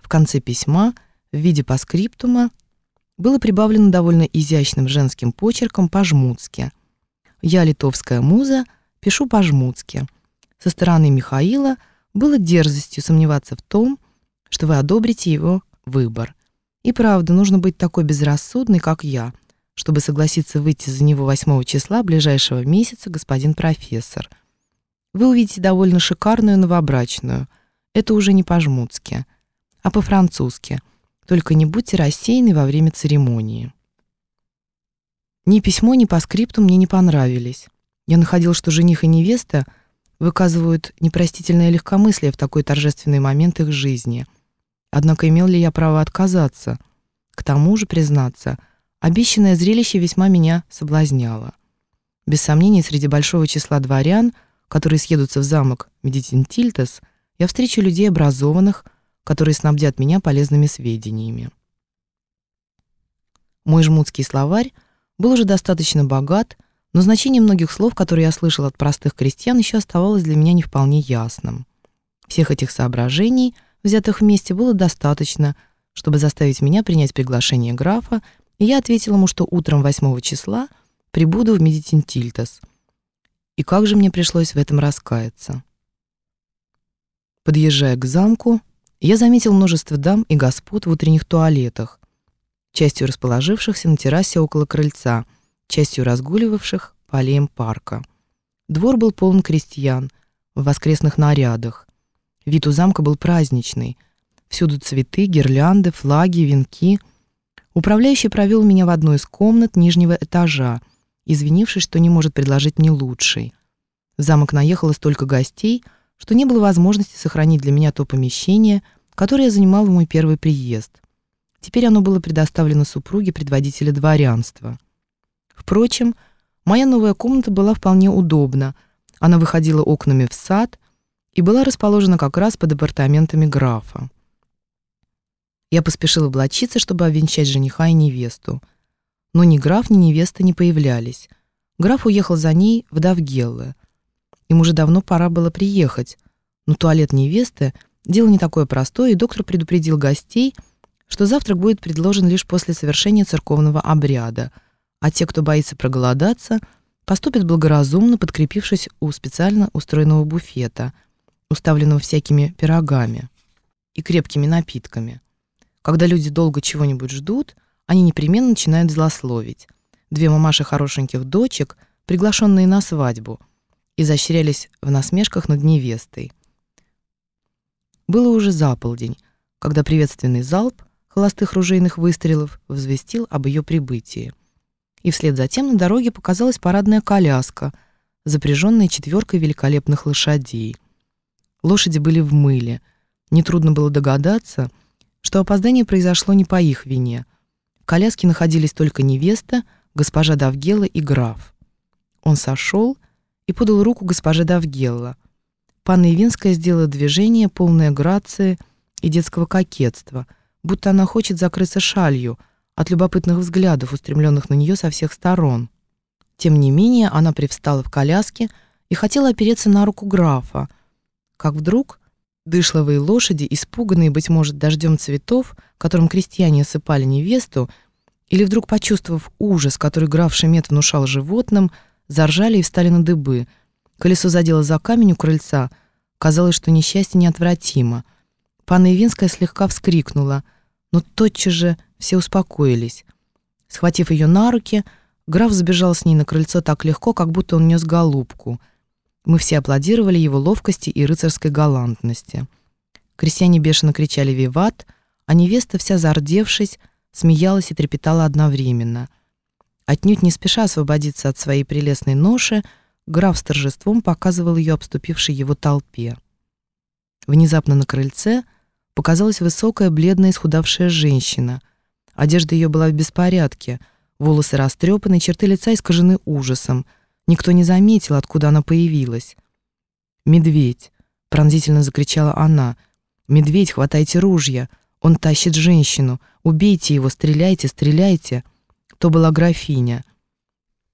В конце письма, в виде паскриптума, было прибавлено довольно изящным женским почерком по-жмутски. «Я, литовская муза, пишу по-жмутски». Со стороны Михаила было дерзостью сомневаться в том, что вы одобрите его выбор. И правда, нужно быть такой безрассудной, как я, чтобы согласиться выйти за него 8 числа ближайшего месяца, господин профессор. Вы увидите довольно шикарную новобрачную. Это уже не по-жмутски, а по-французски. Только не будьте рассеяны во время церемонии. Ни письмо, ни по скрипту мне не понравились. Я находил, что жених и невеста выказывают непростительное легкомыслие в такой торжественный момент их жизни. Однако имел ли я право отказаться? К тому же, признаться, обещанное зрелище весьма меня соблазняло. Без сомнений, среди большого числа дворян, которые съедутся в замок Медитинтильтес, я встречу людей образованных, которые снабдят меня полезными сведениями. Мой жмутский словарь был уже достаточно богат, но значение многих слов, которые я слышал от простых крестьян, еще оставалось для меня не вполне ясным. Всех этих соображений, взятых вместе, было достаточно, чтобы заставить меня принять приглашение графа, и я ответил ему, что утром 8 числа прибуду в Медитинтильтас. И как же мне пришлось в этом раскаяться. Подъезжая к замку, я заметил множество дам и господ в утренних туалетах, частью расположившихся на террасе около крыльца, частью разгуливавших по аллеям парка. Двор был полон крестьян в воскресных нарядах. Вид у замка был праздничный. Всюду цветы, гирлянды, флаги, венки. Управляющий провел меня в одну из комнат нижнего этажа, извинившись, что не может предложить мне лучший. В замок наехало столько гостей — что не было возможности сохранить для меня то помещение, которое я занимал в мой первый приезд. Теперь оно было предоставлено супруге предводителя дворянства. Впрочем, моя новая комната была вполне удобна. Она выходила окнами в сад и была расположена как раз под апартаментами графа. Я поспешила облачиться, чтобы обвенчать жениха и невесту. Но ни граф, ни невеста не появлялись. Граф уехал за ней в Давгелле. Им уже давно пора было приехать, но туалет невесты — дело не такое простое, и доктор предупредил гостей, что завтрак будет предложен лишь после совершения церковного обряда, а те, кто боится проголодаться, поступят благоразумно, подкрепившись у специально устроенного буфета, уставленного всякими пирогами и крепкими напитками. Когда люди долго чего-нибудь ждут, они непременно начинают злословить. Две мамаши хорошеньких дочек, приглашенные на свадьбу — изощрялись в насмешках над невестой. Было уже заполдень, когда приветственный залп холостых ружейных выстрелов возвестил об ее прибытии. И вслед за тем на дороге показалась парадная коляска, запряженная четверкой великолепных лошадей. Лошади были в мыле. Нетрудно было догадаться, что опоздание произошло не по их вине. В коляске находились только невеста, госпожа Давгела и граф. Он сошел и подал руку госпоже Давгелла. Панна Ивинская сделала движение, полное грации и детского кокетства, будто она хочет закрыться шалью от любопытных взглядов, устремленных на нее со всех сторон. Тем не менее, она привстала в коляске и хотела опереться на руку графа, как вдруг дышловые лошади, испуганные, быть может, дождем цветов, которым крестьяне осыпали невесту, или вдруг почувствовав ужас, который граф Шемет внушал животным, заржали и встали на дыбы. Колесо задело за камень у крыльца. Казалось, что несчастье неотвратимо. Панна Ивинская слегка вскрикнула, но тотчас же все успокоились. Схватив ее на руки, граф забежал с ней на крыльцо так легко, как будто он нес голубку. Мы все аплодировали его ловкости и рыцарской галантности. Крестьяне бешено кричали «Виват!», а невеста, вся зардевшись, смеялась и трепетала одновременно — Отнюдь не спеша освободиться от своей прелестной ноши, граф с торжеством показывал ее обступившей его толпе. Внезапно на крыльце показалась высокая, бледная, исхудавшая женщина. Одежда ее была в беспорядке, волосы растрепаны, черты лица искажены ужасом. Никто не заметил, откуда она появилась. «Медведь!» — пронзительно закричала она. «Медведь, хватайте ружья! Он тащит женщину! Убейте его, стреляйте, стреляйте!» То была графиня.